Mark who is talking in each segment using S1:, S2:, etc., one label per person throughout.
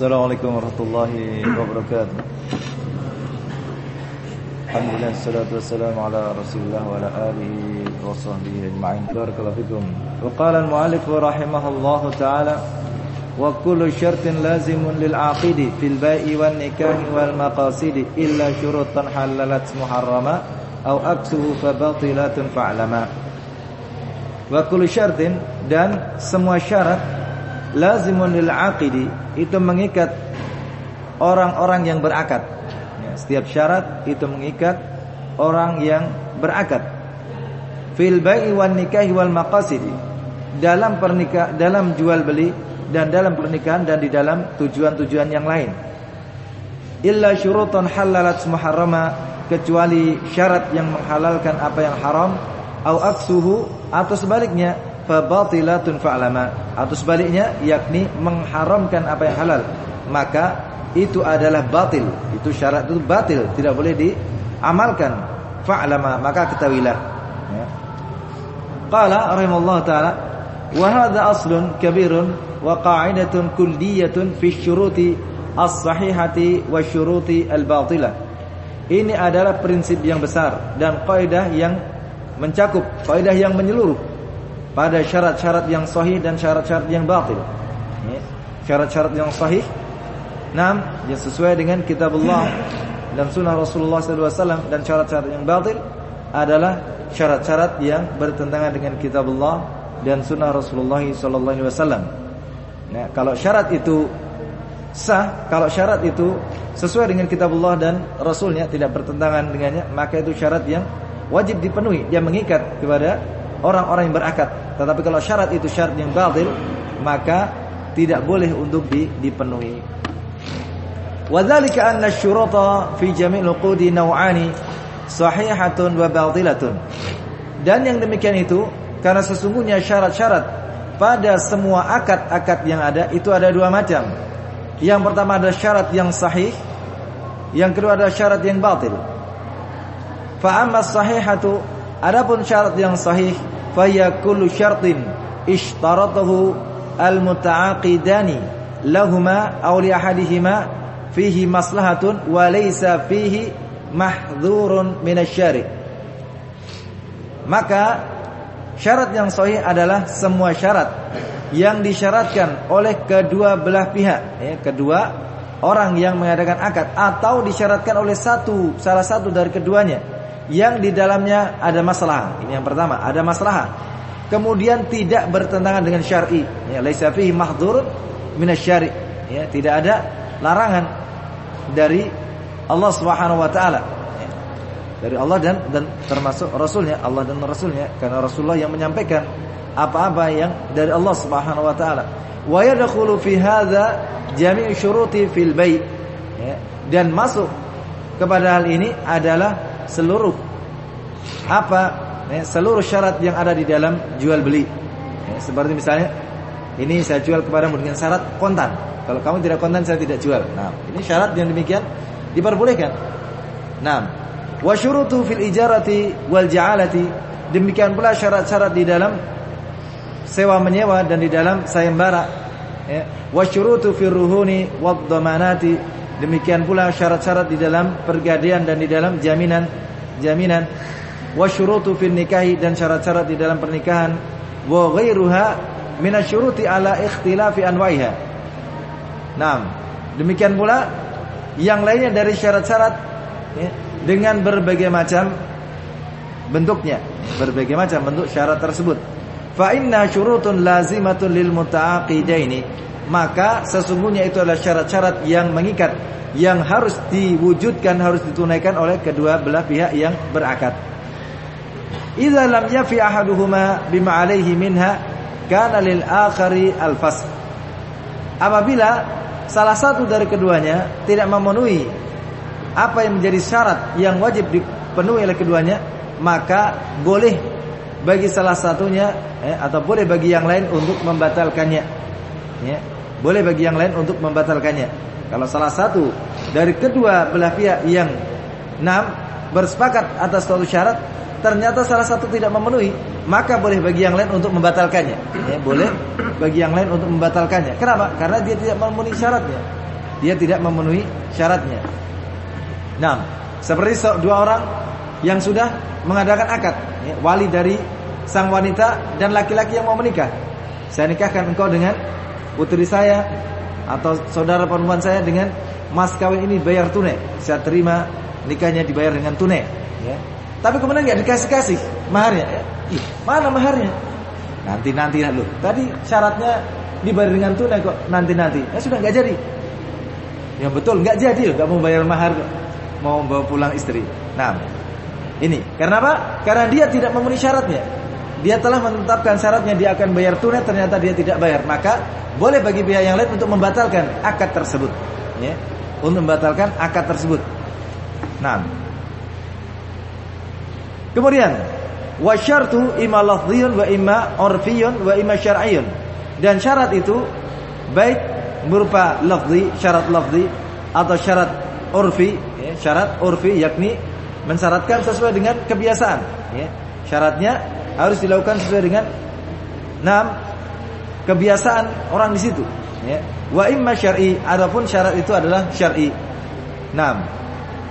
S1: Assalamualaikum warahmatullahi wabarakatuh. Alhamdulillah salatu wassalamu ala Rasulillah wa ala alihi wa sahbihi ajma'in. Barakallahu fikum. Wa qala al-mu'allif rahimahullahu ta'ala wa kullu syartin lazimun lil 'aqidi fil bai'i wan nikahi wal maqasidi illa syurutan halalat muharrama aw aksuhu fa batilatun fa'lama. Wa kullu syartin dan semua syarat lazimun lil aqidi itu mengikat orang-orang yang berakad. Ya, setiap syarat itu mengikat orang yang berakad. Fil bai'i wan nikahi wal maqasid. Dalam pernikah dalam jual beli dan dalam pernikahan dan di dalam tujuan-tujuan yang lain. Illa syurutan halalat muharrama kecuali syarat yang menghalalkan apa yang haram au aksuhu atau sebaliknya fabatilatun fa'lama. Atau sebaliknya yakni mengharamkan apa yang halal. Maka itu adalah batil. Itu syarat itu batil. Tidak boleh diamalkan. Fa'lama. Maka ketahuilah. Ya. qala rahimallahu taala wa hadha aslun kabirun wa qa'idatun kulliyatun fi syuruti as-sahihati wa syuruti al-batilah. Ini adalah prinsip yang besar dan kaidah yang mencakup kaidah yang menyeluruh pada syarat-syarat yang sahih dan syarat-syarat yang batil. Ya. Syarat-syarat yang sahih Nam, yang sesuai dengan kitab Allah dan sunnah Rasulullah SAW dan syarat-syarat yang batil adalah syarat-syarat yang bertentangan dengan kitab Allah dan sunnah Rasulullah SAW. Nah, kalau syarat itu sah, kalau syarat itu sesuai dengan kitab Allah dan Rasulnya tidak bertentangan dengannya, maka itu syarat yang wajib dipenuhi. Dia mengikat kepada orang-orang yang berakad. Tetapi kalau syarat itu syarat yang batil, maka tidak boleh untuk dipenuhi. Wadzalika anna syurata fi jami' uqudi naw'ani sahihatun wa batilatun. Dan yang demikian itu karena sesungguhnya syarat-syarat pada semua akad-akad yang ada itu ada dua macam. Yang pertama adalah syarat yang sahih, yang kedua adalah syarat yang batil. Fa amma sahihatu Adapun syarat yang sahih faya kullu syartin ishtaratahu al-muta'aqidani lahuma aw li ahadihima fihi maslahatun wa laysa fihi mahdhurun minasyari. Maka syarat yang sahih adalah semua syarat yang disyaratkan oleh kedua belah pihak, ya, kedua orang yang mengadakan akad atau disyaratkan oleh satu salah satu dari keduanya yang di dalamnya ada masalah. Ini yang pertama, ada masalah. Kemudian tidak bertentangan dengan syar'i. Ya, laisa fihi mahdhur minasyari'. Ya, tidak ada larangan dari Allah Subhanahu wa taala. Ya, dari Allah dan dan termasuk rasulnya, Allah dan rasulnya karena Rasulullah yang menyampaikan apa-apa yang dari Allah Subhanahu wa taala. Wa yadkhulu fi hadza jami' syuruti fil bai'. Ya, dan masuk kepada hal ini adalah seluruh apa ya, seluruh syarat yang ada di dalam jual beli. Ya, seperti misalnya ini saya jual kepadamu dengan syarat kontan. Kalau kamu tidak kontan saya tidak jual. Nah, ini syarat yang demikian diperbolehkan. Nah, wa syurutu fil ijarati wal ja'alati demikian pula syarat-syarat di dalam sewa menyewa dan di dalam sayembara. Ya, fil ruhuni wad dhamanati Demikian pula syarat-syarat di dalam pergadaian dan di dalam jaminan jaminan wa syurutu fil nikahi dan syarat-syarat di dalam pernikahan wa ghairuha min asyuruti ala ikhtilafi anwa'iha. Naam. Demikian pula yang lainnya dari syarat-syarat ya, dengan berbagai macam bentuknya, berbagai macam bentuk syarat tersebut. Fa inna syurutun lazimatun lil mutaaqidaini maka sesungguhnya itu adalah syarat-syarat yang mengikat yang harus diwujudkan harus ditunaikan oleh kedua belah pihak yang berakad. Idza lam yafi ahaduhuma bima alaihi minha kana lil akhari al fasl. Apabila salah satu dari keduanya tidak memenuhi apa yang menjadi syarat yang wajib dipenuhi oleh keduanya, maka boleh bagi salah satunya eh, atau boleh bagi yang lain untuk membatalkannya. Ya. Boleh bagi yang lain untuk membatalkannya. Kalau salah satu dari kedua belah pihak yang enam bersepakat atas suatu syarat, ternyata salah satu tidak memenuhi, maka boleh bagi yang lain untuk membatalkannya. Ya, boleh bagi yang lain untuk membatalkannya. Kenapa? Karena dia tidak memenuhi syaratnya. dia tidak memenuhi syaratnya. Nah, seperti dua orang yang sudah mengadakan akad, ya, wali dari sang wanita dan laki-laki yang mau menikah. Saya nikahkan engkau dengan putri saya atau saudara perempuan saya dengan mas kawin ini bayar tunai. Saya terima nikahnya dibayar dengan tunai. Ya. Tapi kemudian nggak dikasih-kasih maharnya. Ya. Ih, mana maharnya? Nanti-nanti lah lu. Tadi syaratnya dibayar dengan tunai kok nanti-nanti. Ya sudah nggak jadi. Ya betul, nggak jadi loh, nggak mau bayar mahar kok. Mau bawa pulang istri. Nah, ini karena apa? Karena dia tidak memenuhi syaratnya. Dia telah menetapkan syaratnya dia akan bayar tunai, ternyata dia tidak bayar. Maka boleh bagi pihak yang lain untuk membatalkan akad tersebut. Ya, untuk membatalkan akad tersebut. Nah, kemudian wasyartu imma lafdhiyun wa imma urfiyun wa imma syar'iyyun. Dan syarat itu baik berupa lafzi, syarat lafzi atau syarat urfi, ya, syarat urfi yakni mensyaratkan sesuai dengan kebiasaan, ya. Syaratnya harus dilakukan sesuai dengan enam kebiasaan orang di situ, ya. Wa imma syar'i, adapun syarat itu adalah syar'i. Enam.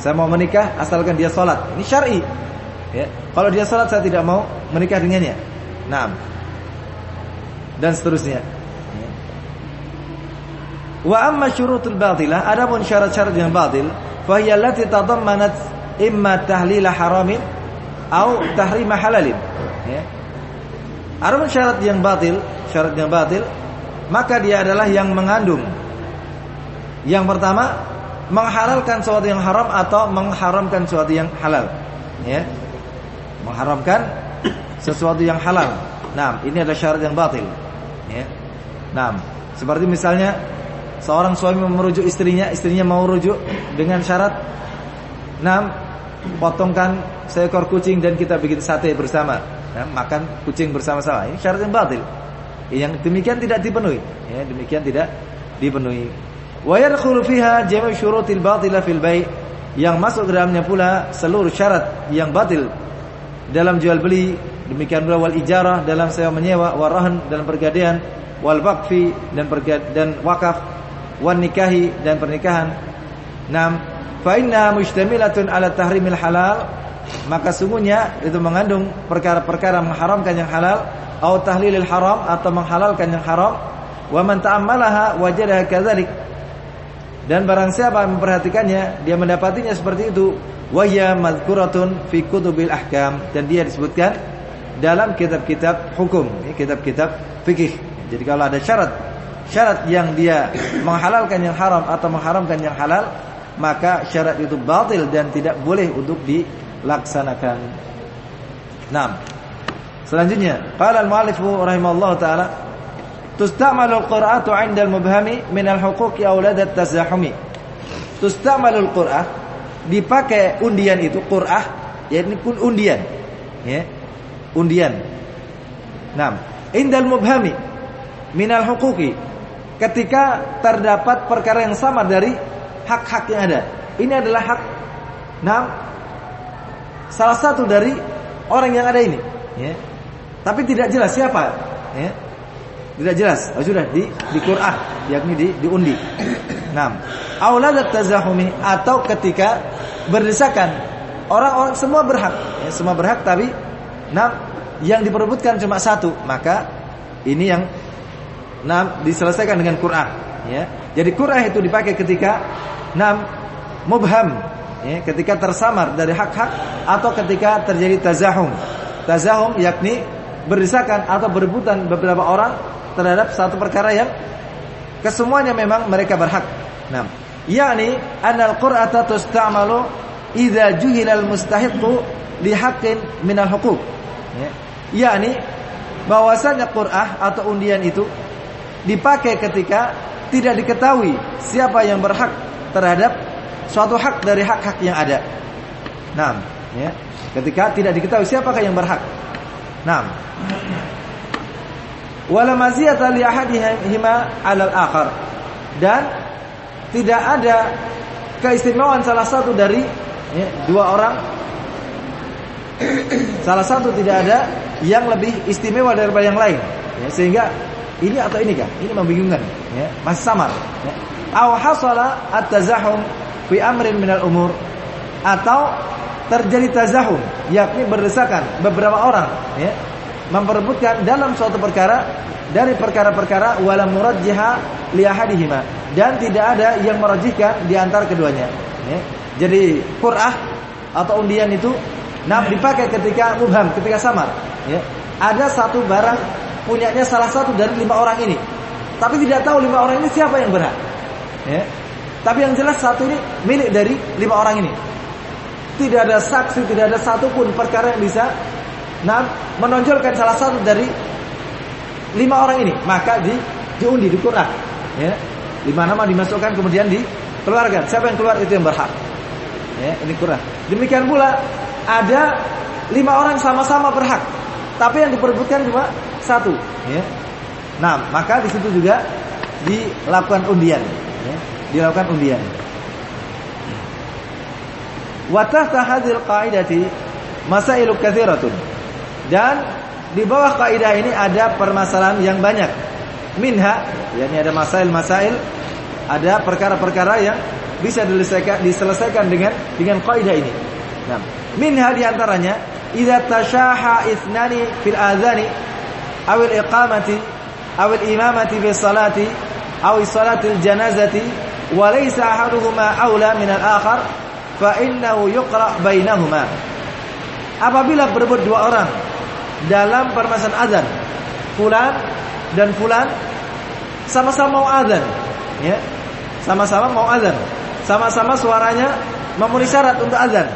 S1: Saya mau menikah asalkan dia sholat. Ini syar'i. Ya. Kalau dia sholat saya tidak mau menikah dengannya. Nah, dan seterusnya. Ya. Wa amma syurutul batilah, adapun syarat-syarat yang batil, fa hiya allati tadammanat imma tahlila haramin atau tahrima halalin. Ya. Adapun syarat yang batil, syarat yang batil, maka dia adalah yang mengandung yang pertama menghalalkan sesuatu yang haram atau mengharamkan sesuatu yang halal. Ya mengharamkan sesuatu yang halal. Nah, ini adalah syarat yang batil. Ya. Nah, seperti misalnya seorang suami merujuk istrinya, istrinya mau rujuk dengan syarat nah, potongkan seekor kucing dan kita bikin sate bersama, nah, makan kucing bersama-sama. Ini syarat yang batil. Yang demikian tidak dipenuhi, ya, demikian tidak dipenuhi. Wa yadkhulu fiha jami' syurutil batila fil bai' yang masuk ke dalamnya pula seluruh syarat yang batil dalam jual beli, demikian pula wal ijarah dalam sewa menyewa, warahan dalam pergadaian, wal waqfi dan dan wakaf, wan nikahi dan pernikahan. Nam, fa inna mustamilatun ala tahrimil halal, maka sungguhnya itu mengandung perkara-perkara mengharamkan yang halal atau tahlilil haram atau menghalalkan yang haram. Wa man ta'ammalaha wajadaha kadzalik. Dan barang siapa memperhatikannya, dia mendapatinya seperti itu, wahya madkuratun fi kutubil ahkam dan dia disebutkan dalam kitab-kitab hukum, kitab-kitab fikih. Jadi kalau ada syarat syarat yang dia menghalalkan yang haram atau mengharamkan yang halal, maka syarat itu batil dan tidak boleh untuk dilaksanakan. Nah, selanjutnya qala al-mu'allif rahimallahu taala tustamalu al-qira'atu 'inda al-mubhami min al-huquqi awlad at-tazahumi. Tustamalu al-qira'ah dipakai undian itu qur'ah yakni pun undian ya undian Nah, indal mubhami minal hukuki ketika terdapat perkara yang sama dari hak-hak yang ada. Ini adalah hak nah salah satu dari orang yang ada ini, ya. Tapi tidak jelas siapa, ya. Tidak jelas. Oh, sudah di di Qur'an, yakni di diundi. Nah, auladat tazahumi atau ketika berdesakan orang-orang semua berhak, ya, semua berhak tapi nah yang diperebutkan cuma satu, maka ini yang nah diselesaikan dengan Qur'an, ya. Jadi Qur'an itu dipakai ketika nah mubham, ya, ketika tersamar dari hak-hak atau ketika terjadi tazahum. Tazahum yakni berdesakan atau berebutan beberapa orang terhadap satu perkara yang kesemuanya memang mereka berhak. Nah, yakni anal qur'ata tusta'malu idza juhilal mustahiqu li haqqin minal huquq. Ya. Yakni bahwasanya qur'ah atau undian itu dipakai ketika tidak diketahui siapa yang berhak terhadap suatu hak dari hak-hak yang ada. Nah, ya. Ketika tidak diketahui siapakah yang berhak. Nah, wala maziyata li ahadihima 'alal akhar. Dan tidak ada keistimewaan salah satu dari ya, dua orang salah satu tidak ada yang lebih istimewa daripada yang lain ya, sehingga ini atau ini kan ini membingungkan ya masih samar ya. Aw hasala at-tazahum fi amrin minal umur atau terjadi tazahum yakni berdesakan beberapa orang ya memperebutkan dalam suatu perkara dari perkara-perkara wala murajjiha li ahadihima dan tidak ada yang merajihkan di antara keduanya ya. Jadi qur'ah atau undian itu nah dipakai ketika mubham, ketika samar ya. Ada satu barang punyanya salah satu dari lima orang ini. Tapi tidak tahu lima orang ini siapa yang berhak. Ya. Tapi yang jelas satu ini milik dari lima orang ini. Tidak ada saksi, tidak ada satupun perkara yang bisa nah, menonjolkan salah satu dari lima orang ini. Maka di diundi di Quran. Ya. Lima nama dimasukkan kemudian dikeluarkan. Siapa yang keluar itu yang berhak. Ya, ini Quran. Demikian pula ada lima orang sama-sama berhak, tapi yang diperebutkan cuma satu. Ya. Nah, maka di situ juga dilakukan undian. Ya dilakukan undian. Wa tahta hadhil qaidati masailu katsiratun. Dan di bawah kaidah ini ada permasalahan yang banyak. Minha, yakni ada masail-masail, ada perkara-perkara yang bisa diselesaikan, diselesaikan dengan dengan kaidah ini. Nah, minha di antaranya idza tashaha ithnani fil adhani aw al iqamati aw al imamati fi salati aw salati al janazati ahaduhuma aula min al-akhar fa innahu yuqra bainahuma. Apabila berebut dua orang dalam permasalahan azan fulan dan fulan sama-sama mau azan ya. Sama-sama mau azan sama-sama suaranya memenuhi syarat untuk azan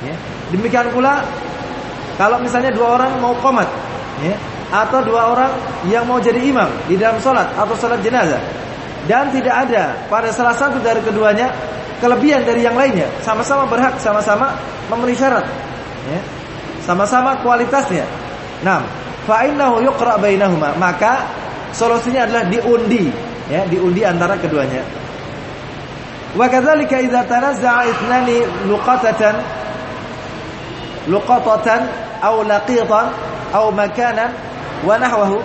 S1: ya. Demikian pula kalau misalnya dua orang mau komat ya atau dua orang yang mau jadi imam di dalam sholat atau sholat jenazah dan tidak ada pada salah satu dari keduanya kelebihan dari yang lainnya. Sama-sama berhak sama-sama memenuhi syarat. Ya. sama-sama kualitasnya. Nah fa innahu yuqra bainahuma. Maka solusinya adalah diundi. Ya diundi antara keduanya. Wa kadzalika idza tanazza'a ithnani luqatatan luqatatan aw laqitan aw makanan wa nahwahu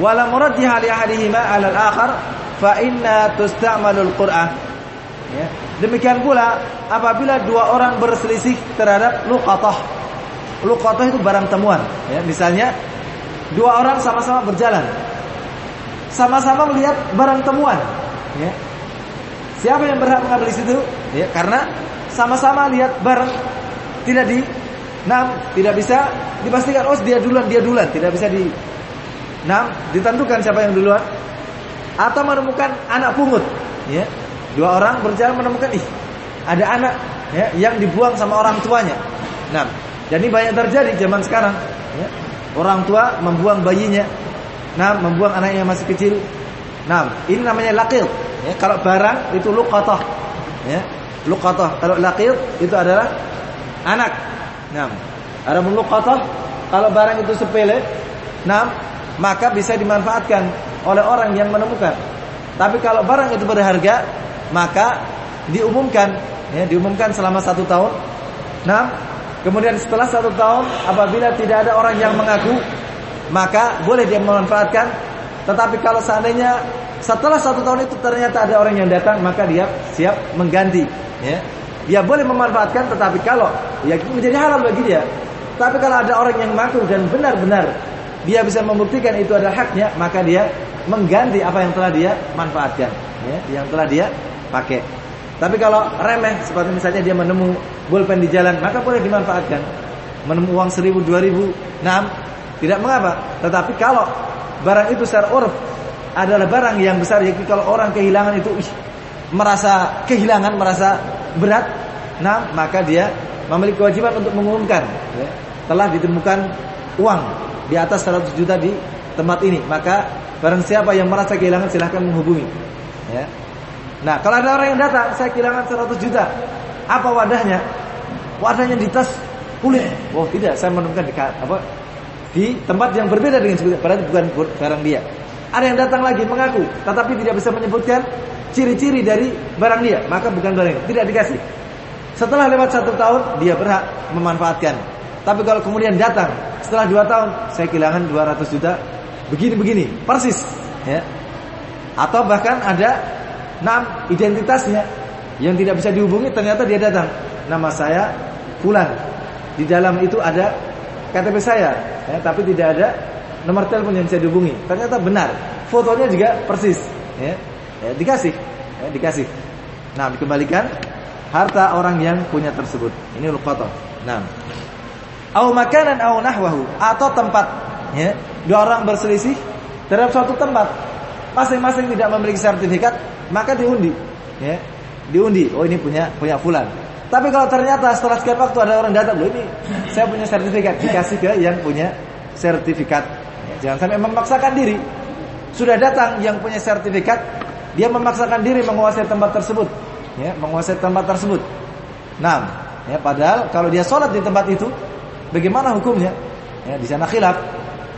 S1: wa lam li ahadihima 'ala al-akhar fa inna tusta'malul Qur'an. Ya. Demikian pula apabila dua orang berselisih terhadap luqatah. Luqatah itu barang temuan, ya. Misalnya dua orang sama-sama berjalan. Sama-sama melihat barang temuan, ya. Siapa yang berhak mengambil situ? Ya, karena sama-sama lihat barang tidak di Nah, tidak bisa dipastikan oh dia duluan, dia duluan, tidak bisa di Nah, ditentukan siapa yang duluan atau menemukan anak pungut. Ya. Dua orang berjalan menemukan ih ada anak ya yang dibuang sama orang tuanya. Nah jadi banyak terjadi zaman sekarang ya. orang tua membuang bayinya nah membuang anaknya masih kecil. Nah ini namanya lakil ya. Kalau barang itu luqatah ya. Luqatah. Kalau lakil itu adalah anak. Nah ada luqatah. Kalau barang itu sepele nah maka bisa dimanfaatkan oleh orang yang menemukan. Tapi kalau barang itu berharga, maka diumumkan, ya, diumumkan selama satu tahun. Nah, kemudian setelah satu tahun, apabila tidak ada orang yang mengaku, maka boleh dia memanfaatkan. Tetapi kalau seandainya setelah satu tahun itu ternyata ada orang yang datang, maka dia siap mengganti. Ya. Dia boleh memanfaatkan, tetapi kalau ya menjadi halal bagi dia. Tapi kalau ada orang yang mengaku dan benar-benar dia bisa membuktikan itu adalah haknya, maka dia mengganti apa yang telah dia manfaatkan, ya, yang telah dia pakai. Tapi kalau remeh seperti misalnya dia menemu pulpen di jalan, maka boleh dimanfaatkan. Menemu uang seribu, dua ribu, enam, tidak mengapa. Tetapi kalau barang itu secara urf adalah barang yang besar, jadi kalau orang kehilangan itu ih, merasa kehilangan, merasa berat, nah maka dia memiliki kewajiban untuk mengumumkan ya, telah ditemukan uang di atas 100 juta di tempat ini, maka barang siapa yang merasa kehilangan silahkan menghubungi. Ya. Nah, kalau ada orang yang datang, saya kehilangan 100 juta. Apa wadahnya? Wadahnya di tas kulit. Oh, tidak, saya menemukan di apa? Di tempat yang berbeda dengan sebutnya, berarti bukan barang dia. Ada yang datang lagi mengaku, tetapi tidak bisa menyebutkan ciri-ciri dari barang dia, maka bukan barang, tidak dikasih. Setelah lewat satu tahun, dia berhak memanfaatkan. Tapi kalau kemudian datang setelah dua tahun, saya kehilangan 200 juta, begini-begini, persis. Ya. Atau bahkan ada Nah, identitasnya yang tidak bisa dihubungi ternyata dia datang. Nama saya Fulan. Di dalam itu ada KTP saya, ya, tapi tidak ada nomor telepon yang bisa dihubungi. Ternyata benar. Fotonya juga persis, ya. ya dikasih, ya, dikasih. Nah, dikembalikan harta orang yang punya tersebut. Ini luqatah. Nah. Au makanan au nahwahu atau tempat, ya. Dua orang berselisih terhadap suatu tempat. Masing-masing tidak memiliki sertifikat, maka diundi, ya. Diundi, oh ini punya punya fulan. Tapi kalau ternyata setelah sekian waktu ada orang datang, loh ini saya punya sertifikat, dikasih ke yang punya sertifikat. Jangan sampai memaksakan diri. Sudah datang yang punya sertifikat, dia memaksakan diri menguasai tempat tersebut, ya, menguasai tempat tersebut. Nah, ya, padahal kalau dia sholat di tempat itu, bagaimana hukumnya? Ya, di sana khilaf.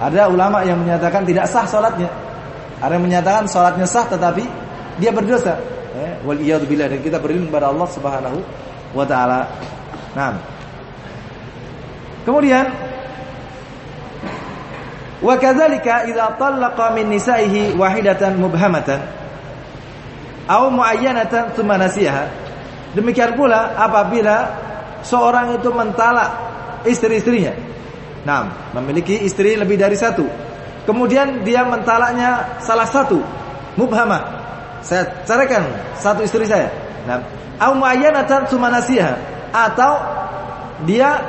S1: Ada ulama yang menyatakan tidak sah sholatnya. Ada yang menyatakan sholatnya sah tetapi dia berdosa. Ya, wal dan kita berlindung kepada Allah Subhanahu wa taala. Nah. Kemudian wa kadzalika idza talaqa min nisaihi wahidatan mubhamatan aw muayyanatan tsumma nasiha. Demikian pula apabila seorang itu mentalak istri-istrinya. Nah, memiliki istri lebih dari satu. Kemudian dia mentalaknya salah satu, mubhamah. Saya ceraikan satu istri saya. Nah, au muayyanatan sumanasiha. Atau dia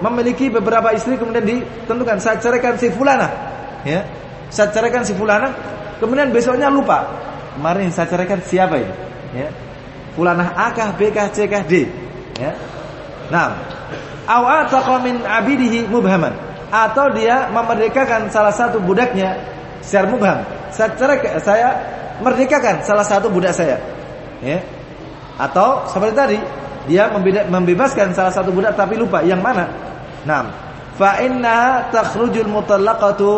S1: memiliki beberapa istri kemudian ditentukan saya ceraikan si fulana. Ya. Saya ceraikan si fulana. Kemudian besoknya lupa. Kemarin saya ceraikan siapa ini? Ya. Fulana A kah B kah C kah D. Ya. Nah abidihi mubhaman. Atau dia memerdekakan salah satu budaknya secara mubham. Cerai saya merdekakan salah satu budak saya. Ya. Atau seperti tadi, dia membebaskan salah satu budak tapi lupa yang mana. Nah, fa inna takhrujul mutallaqatu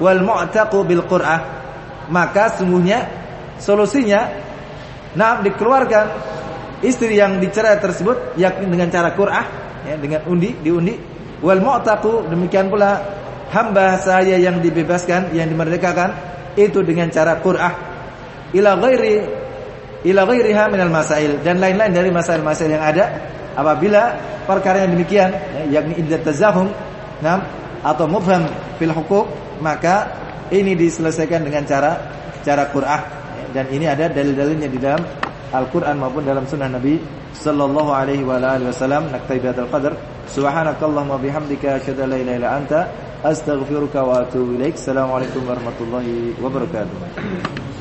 S1: wal mu'taqu bil qur'ah. Maka sungguhnya solusinya nah dikeluarkan istri yang dicerai tersebut yakni dengan cara qur'ah ya dengan undi diundi. Wal mu'taqu demikian pula hamba saya yang dibebaskan yang dimerdekakan itu dengan cara qur'ah. Ila ghairi ila ghairiha minal masail dan lain-lain dari masail-masail yang ada. Apabila perkara yang demikian ya, yakni iddat tazahum nam atau mubham fil hukuk maka ini diselesaikan dengan cara cara Qur'an ya, dan ini ada dalil-dalilnya di dalam Al-Qur'an maupun dalam sunnah Nabi sallallahu alaihi wa alihi wasallam naktai bihadzal qadar subhanakallahumma bihamdika asyhadu an la illa anta astaghfiruka wa atubu ilaik assalamualaikum warahmatullahi wabarakatuh